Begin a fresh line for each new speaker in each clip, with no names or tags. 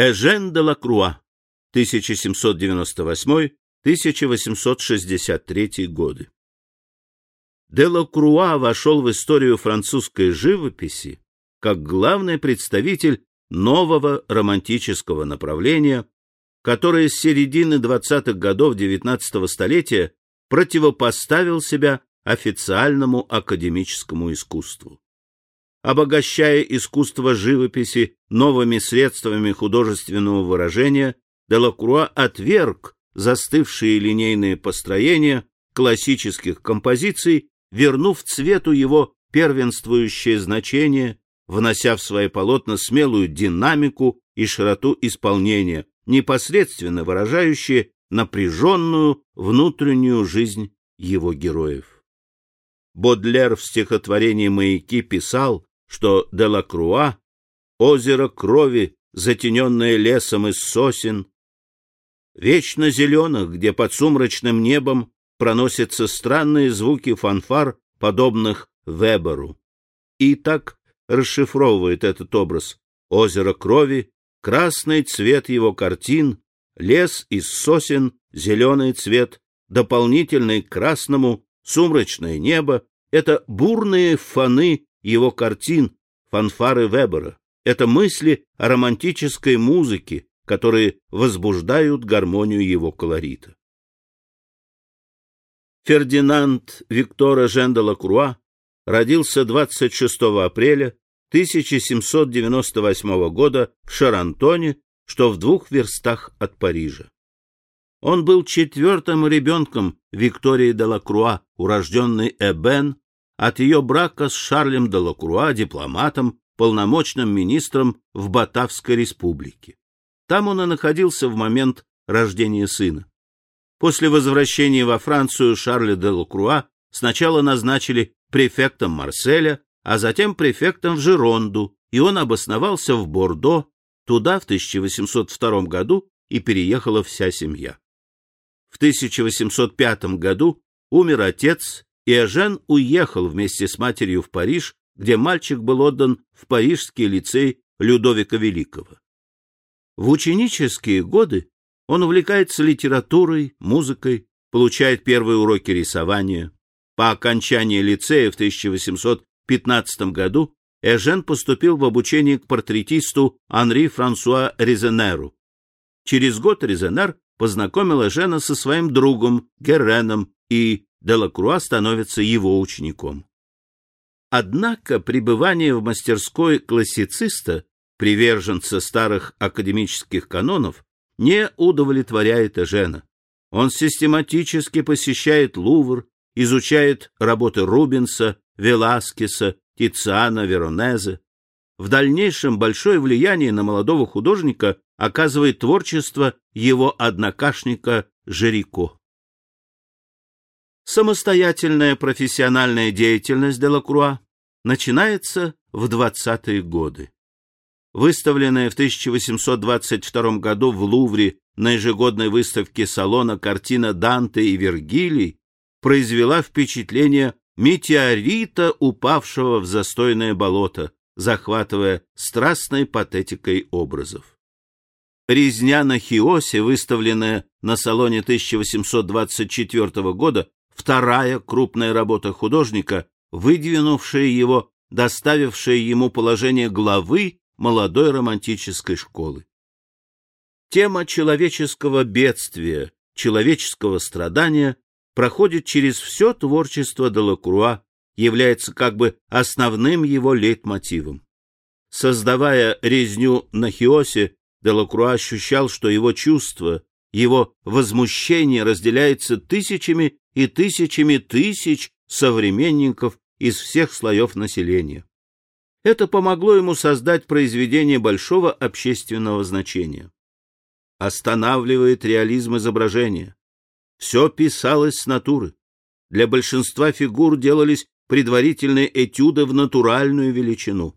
Эжен де Лакруа, 1798-1863 годы. Де Лакруа вошел в историю французской живописи как главный представитель нового романтического направления, которое с середины 20-х годов XIX столетия противопоставил себя официальному академическому искусству. Обогащая искусство живописи новыми средствами художественного выражения, Делакруа отверг застывшие линейные построения классических композиций, вернув цвету его первенствующее значение, внося в свои полотна смелую динамику и широту исполнения, непосредственно выражающие напряженную внутреннюю жизнь его героев. Бодлер в стихотворении «Маяки» писал, что Делакруа — озеро крови, затененное лесом из сосен, вечно зеленых, где под сумрачным небом проносятся странные звуки фанфар, подобных Веберу. И так расшифровывает этот образ. Озеро крови, красный цвет его картин, лес из сосен, зеленый цвет, дополнительный к красному, сумрачное небо — это бурные фоны его картин, фанфары Вебера. Это мысли о романтической музыке, которые возбуждают гармонию его колорита. Фердинанд Виктора Жендела Круа родился 26 апреля 1798 года в Шарантоне, что в двух верстах от Парижа. Он был четвертым ребенком Виктории де Лакруа, урожденной Эбен, от ее брака с Шарлем де Лакруа, дипломатом, полномочным министром в Батавской республике. Там он и находился в момент рождения сына. После возвращения во Францию Шарля де Лакруа сначала назначили префектом Марселя, а затем префектом в Жеронду, и он обосновался в Бордо, туда в 1802 году и переехала вся семья. В 1805 году умер отец, и Эжен уехал вместе с матерью в Париж, где мальчик был отдан в Парижский лицей Людовика Великого. В ученические годы он увлекается литературой, музыкой, получает первые уроки рисования. По окончании лицея в 1815 году Эжен поступил в обучение к портретисту Анри Франсуа Резенеру. Через год Резенер познакомил Эжена со своим другом Гереном, и Делакруа становится его учеником. Однако пребывание в мастерской классициста, приверженца старых академических канонов, не удовлетворяет Эжена. Он систематически посещает Лувр, изучает работы Рубенса, Веласкеса, Тициана, Веронезе. В дальнейшем большое влияние на молодого художника оказывает творчество его однокашника Жирико. Самостоятельная профессиональная деятельность Делакруа начинается в 20-е годы. Выставленная в 1822 году в Лувре на ежегодной выставке салона картина Данте и Вергилий произвела впечатление метеорита, упавшего в застойное болото, захватывая страстной патетикой образов. Резня на Хиосе, выставленная на салоне 1824 года, вторая крупная работа художника, выдвинувшая его, доставившая ему положение главы молодой романтической школы. Тема человеческого бедствия, человеческого страдания проходит через все творчество Делакруа, является как бы основным его лейтмотивом. Создавая резню на Хиосе, Делакруа ощущал, что его чувство, его возмущение разделяется тысячами и тысячами тысяч современников из всех слоев населения. Это помогло ему создать произведение большого общественного значения. Останавливает реализм изображения. Все писалось с натуры. Для большинства фигур делались предварительные этюды в натуральную величину.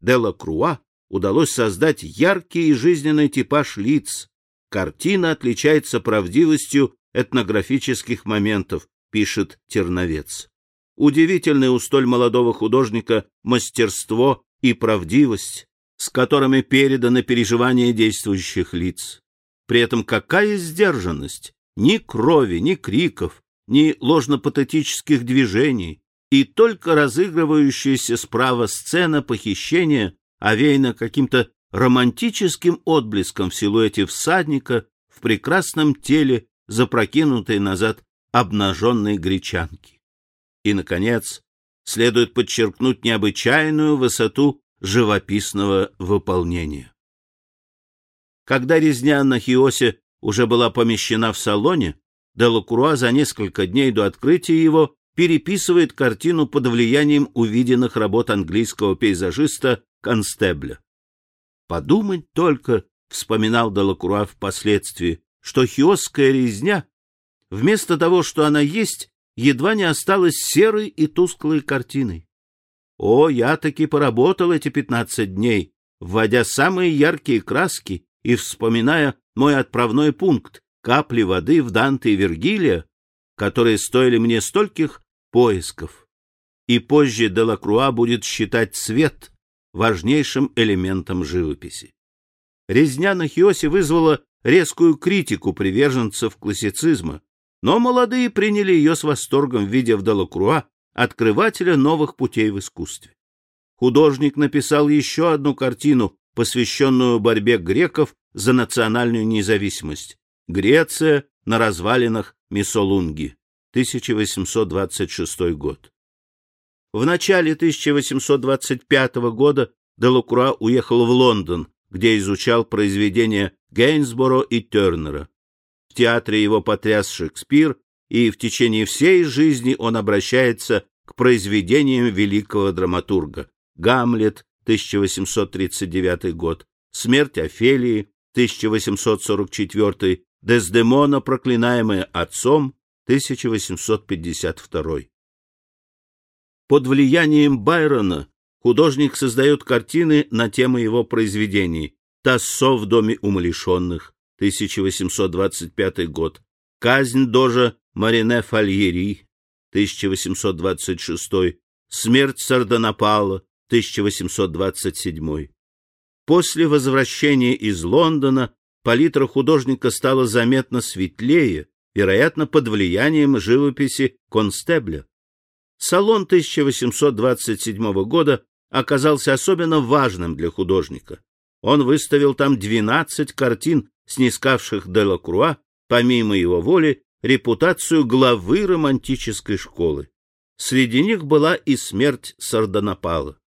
Делла Круа удалось создать яркий и жизненный типаж лиц. Картина отличается правдивостью этнографических моментов, пишет Терновец. Удивительное у столь молодого художника мастерство и правдивость, с которыми переданы переживания действующих лиц. При этом какая сдержанность? Ни крови, ни криков, ни ложно-патетических движений, и только разыгрывающаяся справа сцена похищения овеяна каким-то романтическим отблеском в силуэте всадника в прекрасном теле, запрокинутой назад обнаженной гречанки. И, наконец, следует подчеркнуть необычайную высоту живописного выполнения. Когда резня на Хиосе уже была помещена в салоне, Делакруа за несколько дней до открытия его переписывает картину под влиянием увиденных работ английского пейзажиста Констебля. Подумать только, вспоминал Делакруа впоследствии, что хиосская резня, вместо того, что она есть, едва не осталась серой и тусклой картиной. О, я таки поработал эти пятнадцать дней, вводя самые яркие краски и вспоминая мой отправной пункт — капли воды в Данте и Вергилия, которые стоили мне стольких поисков. И позже Делакруа будет считать цвет важнейшим элементом живописи. Резня на Хиосе вызвала резкую критику приверженцев классицизма, но молодые приняли ее с восторгом, видя в Делакруа открывателя новых путей в искусстве. Художник написал еще одну картину, посвященную борьбе греков за национальную независимость. Греция на развалинах Мисолунги, 1826 год. В начале 1825 года Делакруа уехал в Лондон, где изучал произведения Гейнсборо и Тернера. В театре его потряс Шекспир, и в течение всей жизни он обращается к произведениям великого драматурга. «Гамлет» 1839 год, «Смерть Офелии» 1844, «Дездемона, проклинаемая отцом» 1852. Под влиянием Байрона художник создает картины на темы его произведений «Тассо в доме умалишенных» 1825 год, «Казнь дожа Марине Фальери» 1826, «Смерть Сардонапала» 1827. После возвращения из Лондона палитра художника стала заметно светлее, вероятно, под влиянием живописи Констебля. Салон 1827 года оказался особенно важным для художника. Он выставил там 12 картин, снискавших Делакруа, помимо его воли, репутацию главы романтической школы. Среди них была и смерть Сардонапала.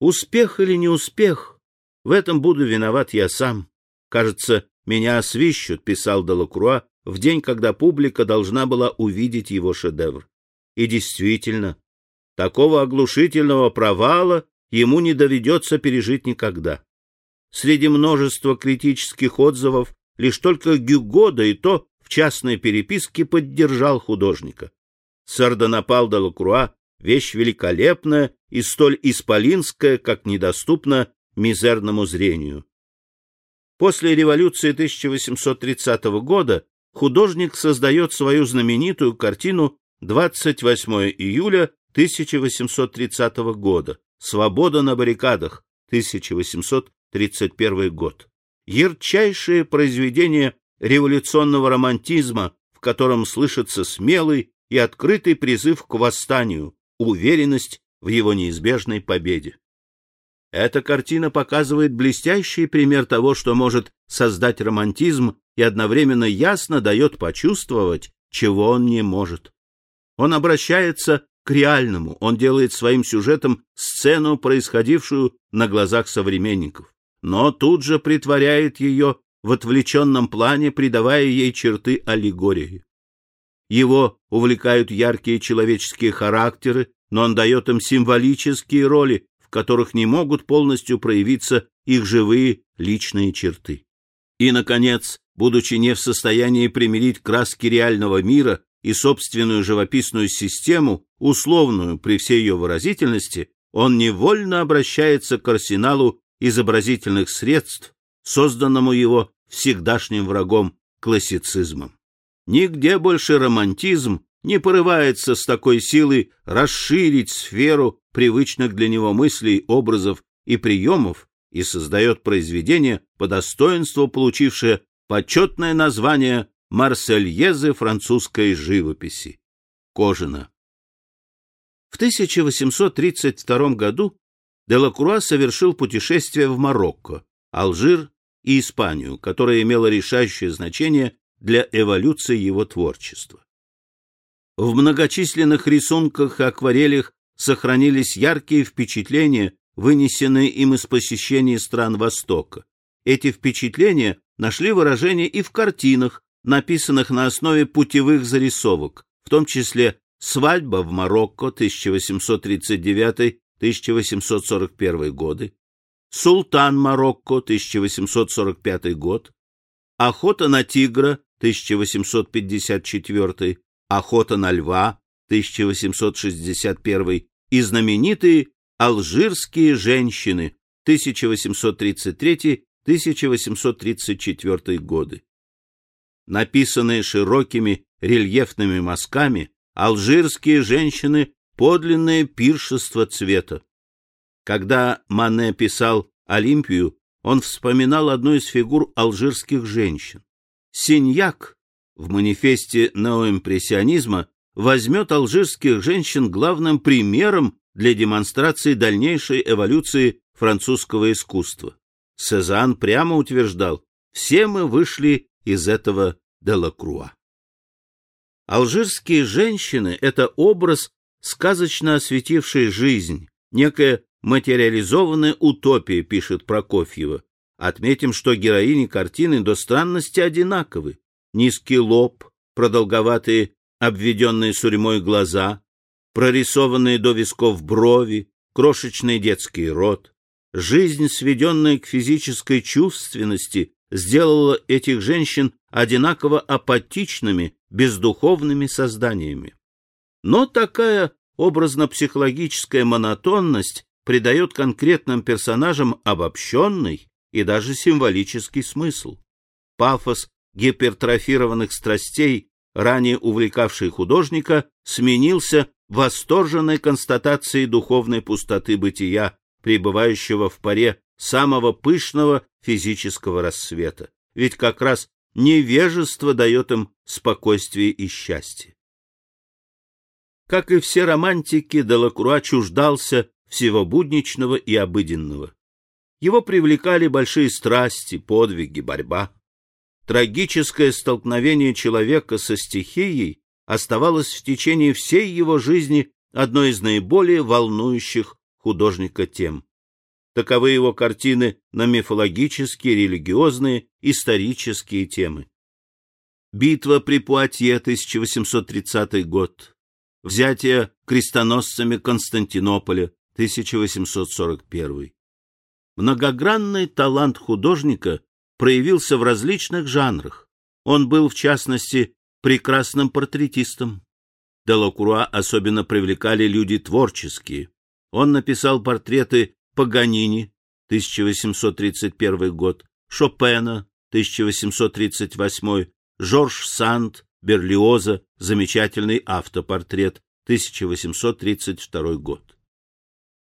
Успех или не успех, в этом буду виноват я сам. Кажется, меня освищут, писал Делакруа в день, когда публика должна была увидеть его шедевр. И действительно, такого оглушительного провала ему не доведется пережить никогда. Среди множества критических отзывов лишь только Гюго, да и то в частной переписке поддержал художника. Сардонапал де Лакруа — вещь великолепная и столь исполинская, как недоступна мизерному зрению. После революции 1830 года художник создает свою знаменитую картину 28 июля 1830 года. Свобода на баррикадах. 1831 год. Ярчайшее произведение революционного романтизма, в котором слышится смелый и открытый призыв к восстанию, уверенность в его неизбежной победе. Эта картина показывает блестящий пример того, что может создать романтизм и одновременно ясно дает почувствовать, чего он не может. Он обращается к реальному, он делает своим сюжетом сцену, происходившую на глазах современников, но тут же притворяет ее в отвлеченном плане, придавая ей черты аллегории. Его увлекают яркие человеческие характеры, но он дает им символические роли, в которых не могут полностью проявиться их живые личные черты. И, наконец, будучи не в состоянии примирить краски реального мира и собственную живописную систему, условную при всей ее выразительности, он невольно обращается к арсеналу изобразительных средств, созданному его всегдашним врагом классицизмом. Нигде больше романтизм не порывается с такой силой расширить сферу привычных для него мыслей, образов и приемов, и создает произведение, по достоинству получившее почетное название «Марсельезы французской живописи». Кожина. В 1832 году Делакруа совершил путешествие в Марокко, Алжир и Испанию, которое имело решающее значение для эволюции его творчества. В многочисленных рисунках и акварелях сохранились яркие впечатления, вынесенные им из посещений стран Востока. Эти впечатления нашли выражение и в картинах, написанных на основе путевых зарисовок, в том числе «Свадьба в Марокко» 1839-1841 годы, «Султан Марокко» 1845 год, «Охота на тигра» 1854, «Охота на льва» 1861 и знаменитые «Алжирские женщины» 1833-1834 годы. Написанные широкими рельефными мазками, алжирские женщины — подлинное пиршество цвета. Когда Мане писал «Олимпию», он вспоминал одну из фигур алжирских женщин. Синьяк в манифесте неоимпрессионизма возьмет алжирских женщин главным примером для демонстрации дальнейшей эволюции французского искусства. Сезанн прямо утверждал, все мы вышли из этого Делакруа. Алжирские женщины — это образ, сказочно осветивший жизнь, некая материализованная утопия, пишет Прокофьева. Отметим, что героини картины до странности одинаковы. Низкий лоб, продолговатые, обведенные сурьмой глаза, прорисованные до висков брови, крошечный детский рот. Жизнь, сведенная к физической чувственности, сделала этих женщин одинаково апатичными, бездуховными созданиями. Но такая образно-психологическая монотонность придает конкретным персонажам обобщенный и даже символический смысл. Пафос гипертрофированных страстей, ранее увлекавший художника, сменился восторженной констатацией духовной пустоты бытия, пребывающего в паре самого пышного физического рассвета. Ведь как раз невежество дает им спокойствие и счастье. Как и все романтики, Делакруа чуждался всего будничного и обыденного. Его привлекали большие страсти, подвиги, борьба. Трагическое столкновение человека со стихией оставалось в течение всей его жизни одной из наиболее волнующих художника тем. Таковы его картины на мифологические, религиозные, исторические темы. Битва при Пуатье, 1830 год. Взятие крестоносцами Константинополя, 1841. Многогранный талант художника проявился в различных жанрах. Он был, в частности, прекрасным портретистом. Делакруа особенно привлекали люди творческие. Он написал портреты Паганини, 1831 год, Шопена, 1838, Жорж Санд, Берлиоза, замечательный автопортрет, 1832 год.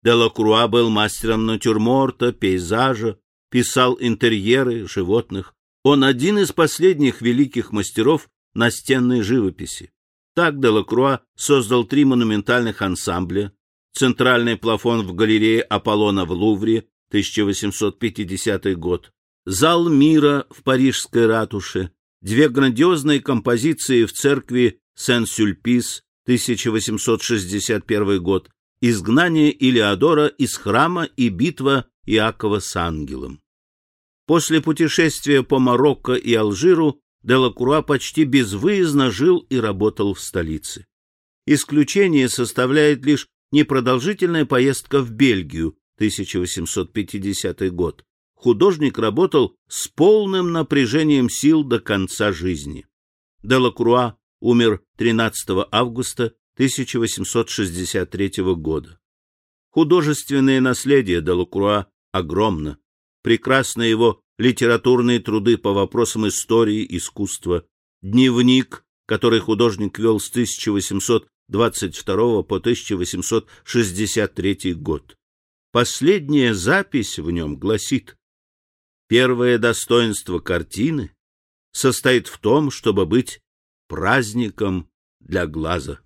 Делакруа был мастером натюрморта, пейзажа, писал интерьеры животных. Он один из последних великих мастеров настенной живописи. Так Делакруа создал три монументальных ансамбля центральный плафон в галерее Аполлона в Лувре, 1850 год, зал мира в Парижской ратуше, две грандиозные композиции в церкви Сен-Сюльпис, 1861 год, изгнание Илеодора из храма и битва Иакова с ангелом. После путешествия по Марокко и Алжиру Делакруа почти безвыездно жил и работал в столице. Исключение составляет лишь непродолжительная поездка в Бельгию, 1850 год. Художник работал с полным напряжением сил до конца жизни. Делакруа умер 13 августа 1863 года. Художественное наследие Делакруа огромно. Прекрасны его литературные труды по вопросам истории, искусства, дневник, который художник вел с 1800 22 по 1863 год. Последняя запись в нем гласит «Первое достоинство картины состоит в том, чтобы быть праздником для глаза».